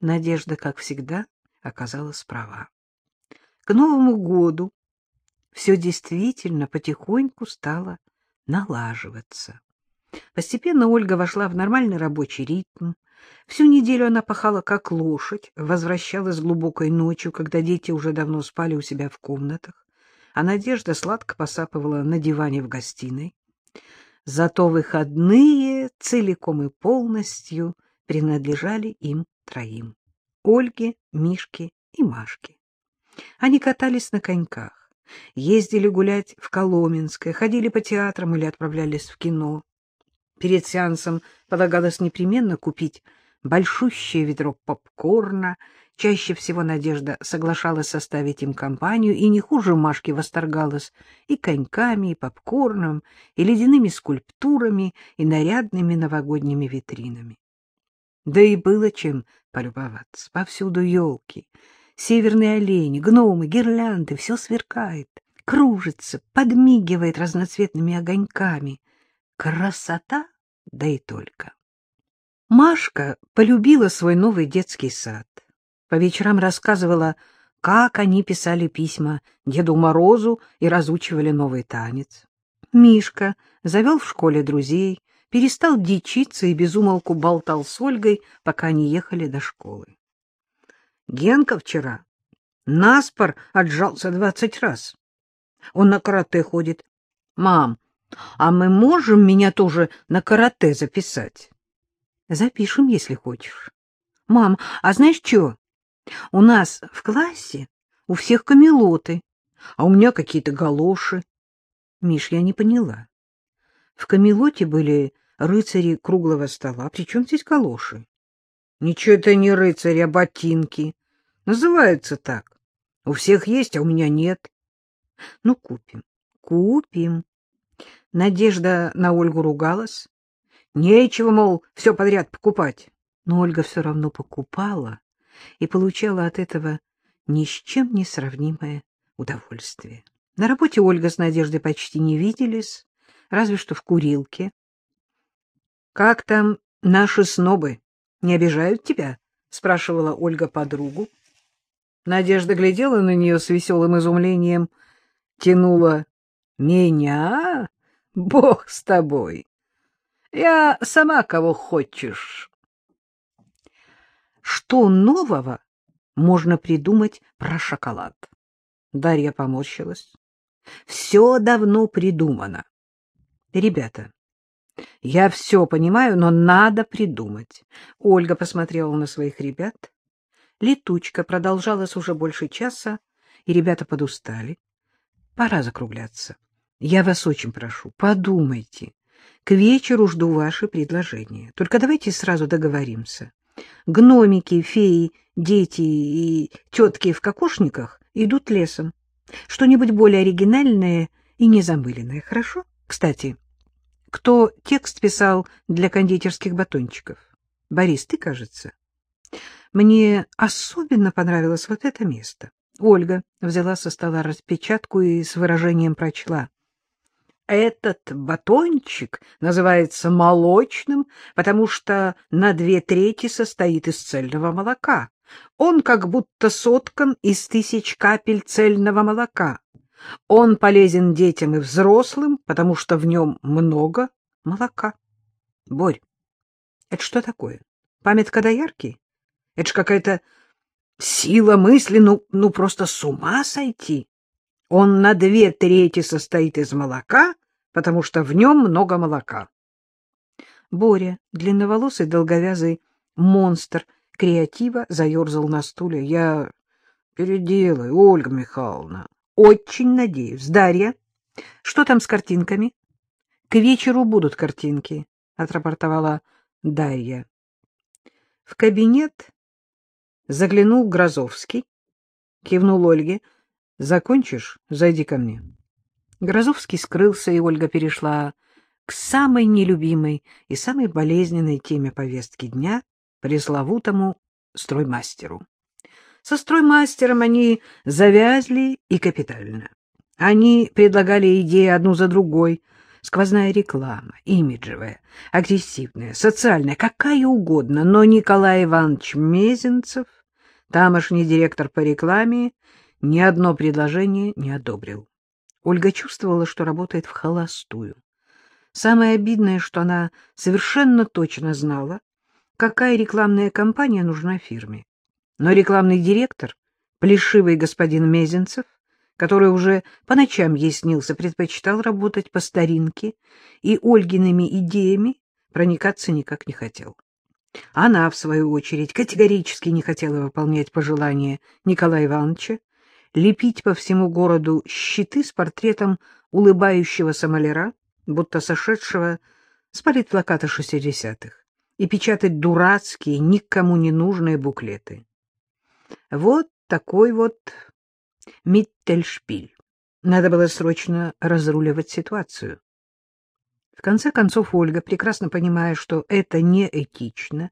Надежда, как всегда, оказалась права. К Новому году все действительно потихоньку стало налаживаться. Постепенно Ольга вошла в нормальный рабочий ритм. Всю неделю она пахала как лошадь, возвращалась глубокой ночью, когда дети уже давно спали у себя в комнатах, а Надежда сладко посапывала на диване в гостиной. Зато выходные целиком и полностью принадлежали им троим — Ольге, Мишке и Машке. Они катались на коньках, ездили гулять в Коломенское, ходили по театрам или отправлялись в кино. Перед сеансом полагалось непременно купить большущее ведро попкорна. Чаще всего Надежда соглашалась составить им компанию, и не хуже Машки восторгалась и коньками, и попкорном, и ледяными скульптурами, и нарядными новогодними витринами. Да и было чем полюбоваться. Повсюду елки, северные олени, гномы, гирлянды, все сверкает, кружится, подмигивает разноцветными огоньками. Красота, да и только. Машка полюбила свой новый детский сад. По вечерам рассказывала, как они писали письма Деду Морозу и разучивали новый танец. Мишка завел в школе друзей, перестал дичиться и безумолку болтал с Ольгой, пока они ехали до школы. Генка вчера наспор отжался двадцать раз. Он на карате ходит. Мам, а мы можем меня тоже на карате записать? Запишем, если хочешь. Мам, а знаешь что? У нас в классе у всех камелоты, а у меня какие-то галоши. Миш, я не поняла. В камелоте были рыцари круглого стола. Причем здесь галоши? Ничего это не рыцари, а ботинки. Называются так. У всех есть, а у меня нет. Ну, купим. Купим. Надежда на Ольгу ругалась. Нечего, мол, все подряд покупать. Но Ольга все равно покупала и получала от этого ни с чем не сравнимое удовольствие. На работе Ольга с Надеждой почти не виделись, разве что в курилке. — Как там наши снобы? Не обижают тебя? — спрашивала Ольга подругу. Надежда глядела на нее с веселым изумлением, тянула. — Меня? Бог с тобой! Я сама кого хочешь. Что нового можно придумать про шоколад? Дарья поморщилась. Все давно придумано. Ребята, я все понимаю, но надо придумать. Ольга посмотрела на своих ребят. Летучка продолжалась уже больше часа, и ребята подустали. Пора закругляться. Я вас очень прошу, подумайте. К вечеру жду ваши предложения. Только давайте сразу договоримся. Гномики, феи, дети и тетки в кокошниках идут лесом. Что-нибудь более оригинальное и незамыленное, хорошо? Кстати, кто текст писал для кондитерских батончиков? Борис, ты, кажется? Мне особенно понравилось вот это место. Ольга взяла со стола распечатку и с выражением прочла. Этот батончик называется молочным, потому что на две трети состоит из цельного молока. Он как будто соткан из тысяч капель цельного молока. Он полезен детям и взрослым, потому что в нем много молока. Борь, это что такое? Памятка доярки? Это ж какая-то сила мысли, ну, ну просто с ума сойти. Он на две трети состоит из молока, потому что в нем много молока. Боря, длинноволосый долговязый монстр креатива, заерзал на стуле. Я переделаю, Ольга Михайловна. Очень надеюсь. Дарья, что там с картинками? К вечеру будут картинки, отрапортовала Дарья. В кабинет заглянул Грозовский, кивнул Ольге. Закончишь? Зайди ко мне. Грозовский скрылся, и Ольга перешла к самой нелюбимой и самой болезненной теме повестки дня — пресловутому строймастеру. Со строймастером они завязли и капитально. Они предлагали идеи одну за другой, Сквозная реклама, имиджевая, агрессивная, социальная, какая угодно, но Николай Иванович Мезенцев, тамошний директор по рекламе, ни одно предложение не одобрил. Ольга чувствовала, что работает в холостую. Самое обидное, что она совершенно точно знала, какая рекламная кампания нужна фирме. Но рекламный директор, плешивый господин Мезенцев, который уже по ночам ей снился, предпочитал работать по старинке и Ольгиными идеями проникаться никак не хотел. Она, в свою очередь, категорически не хотела выполнять пожелания Николая Ивановича, лепить по всему городу щиты с портретом улыбающегося маляра, будто сошедшего с политплаката шестидесятых, и печатать дурацкие, никому не нужные буклеты. Вот такой вот Миттельшпиль. Надо было срочно разруливать ситуацию. В конце концов, Ольга, прекрасно понимая, что это не этично,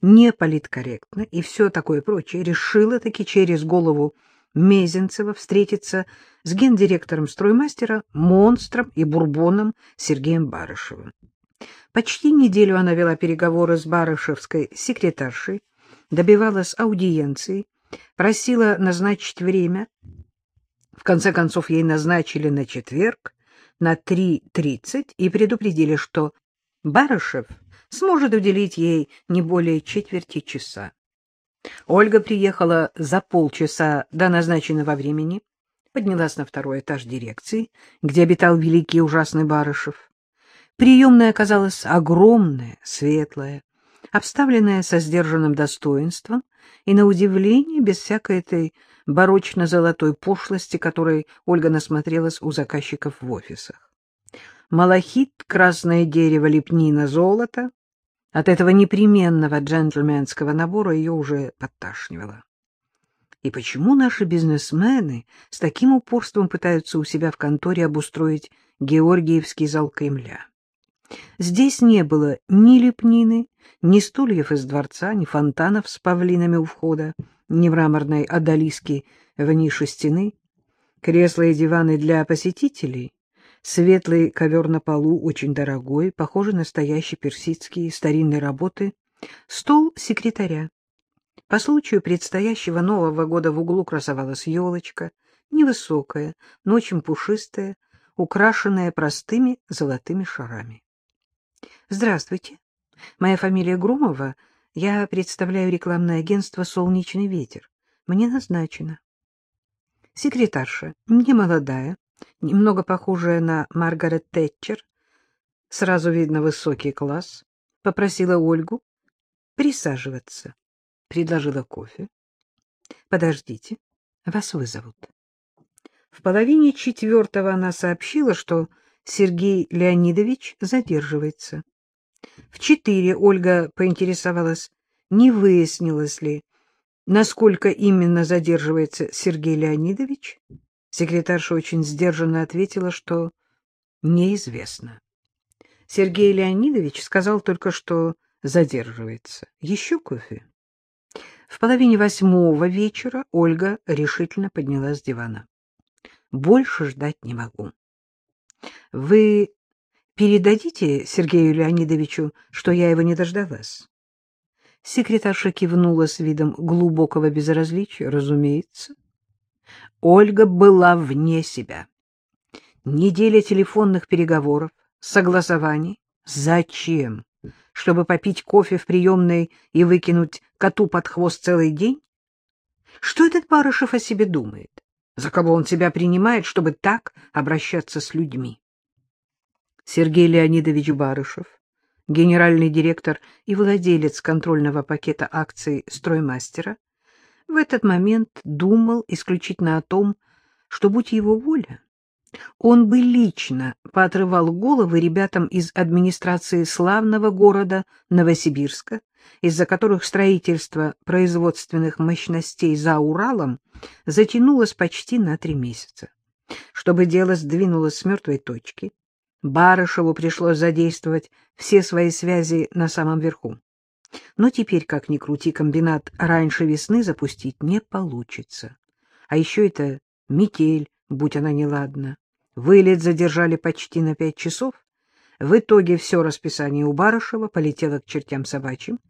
не политкорректно и все такое прочее, решила таки через голову Мезенцева встретиться с гендиректором строймастера, монстром и бурбоном Сергеем Барышевым. Почти неделю она вела переговоры с барышевской секретаршей, добивалась аудиенции, просила назначить время. В конце концов, ей назначили на четверг на 3.30 и предупредили, что Барышев сможет уделить ей не более четверти часа. Ольга приехала за полчаса до назначенного времени, поднялась на второй этаж дирекции, где обитал великий ужасный Барышев. Приемная оказалась огромная, светлая, обставленная со сдержанным достоинством и, на удивление, без всякой этой барочно-золотой пошлости, которой Ольга насмотрелась у заказчиков в офисах. Малахит, красное дерево, лепнина, золото. От этого непременного джентльменского набора ее уже подташнивало. И почему наши бизнесмены с таким упорством пытаются у себя в конторе обустроить Георгиевский зал Кремля? Здесь не было ни лепнины, ни стульев из дворца, ни фонтанов с павлинами у входа, ни мраморной одолиски в нише стены. Кресла и диваны для посетителей, светлый ковер на полу, очень дорогой, похожий на настоящий персидский, старинной работы, стол секретаря. По случаю предстоящего Нового года в углу красовалась елочка, невысокая, но очень пушистая, украшенная простыми золотыми шарами. — Здравствуйте. Моя фамилия Громова. Я представляю рекламное агентство «Солнечный ветер». Мне назначено. Секретарша, не молодая, немного похожая на Маргарет Тэтчер, сразу видно высокий класс, попросила Ольгу присаживаться. Предложила кофе. Подождите, вас вызовут. В половине четвертого она сообщила, что Сергей Леонидович задерживается. В четыре Ольга поинтересовалась, не выяснилось ли, насколько именно задерживается Сергей Леонидович. Секретарша очень сдержанно ответила, что неизвестно. Сергей Леонидович сказал только, что задерживается. Еще кофе? В половине восьмого вечера Ольга решительно поднялась с дивана. Больше ждать не могу. Вы передадите Сергею Леонидовичу, что я его не дождалась? Секретарша кивнула с видом глубокого безразличия, разумеется. Ольга была вне себя. Неделя телефонных переговоров, согласований. Зачем? Чтобы попить кофе в приемной и выкинуть коту под хвост целый день? Что этот Барышев о себе думает? За кого он себя принимает, чтобы так обращаться с людьми? Сергей Леонидович Барышев, генеральный директор и владелец контрольного пакета акций «Строймастера», в этот момент думал исключительно о том, что, будь его воля, он бы лично поотрывал головы ребятам из администрации славного города Новосибирска, из-за которых строительство производственных мощностей за Уралом затянулось почти на три месяца. Чтобы дело сдвинулось с мертвой точки, Барышеву пришлось задействовать все свои связи на самом верху. Но теперь, как ни крути, комбинат раньше весны запустить не получится. А еще это метель, будь она неладна. Вылет задержали почти на пять часов, В итоге все расписание у Барышева полетело к чертям собачьим,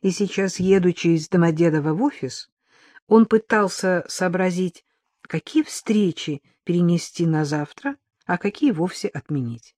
и сейчас, едучи из Домодедова в офис, он пытался сообразить, какие встречи перенести на завтра, а какие вовсе отменить.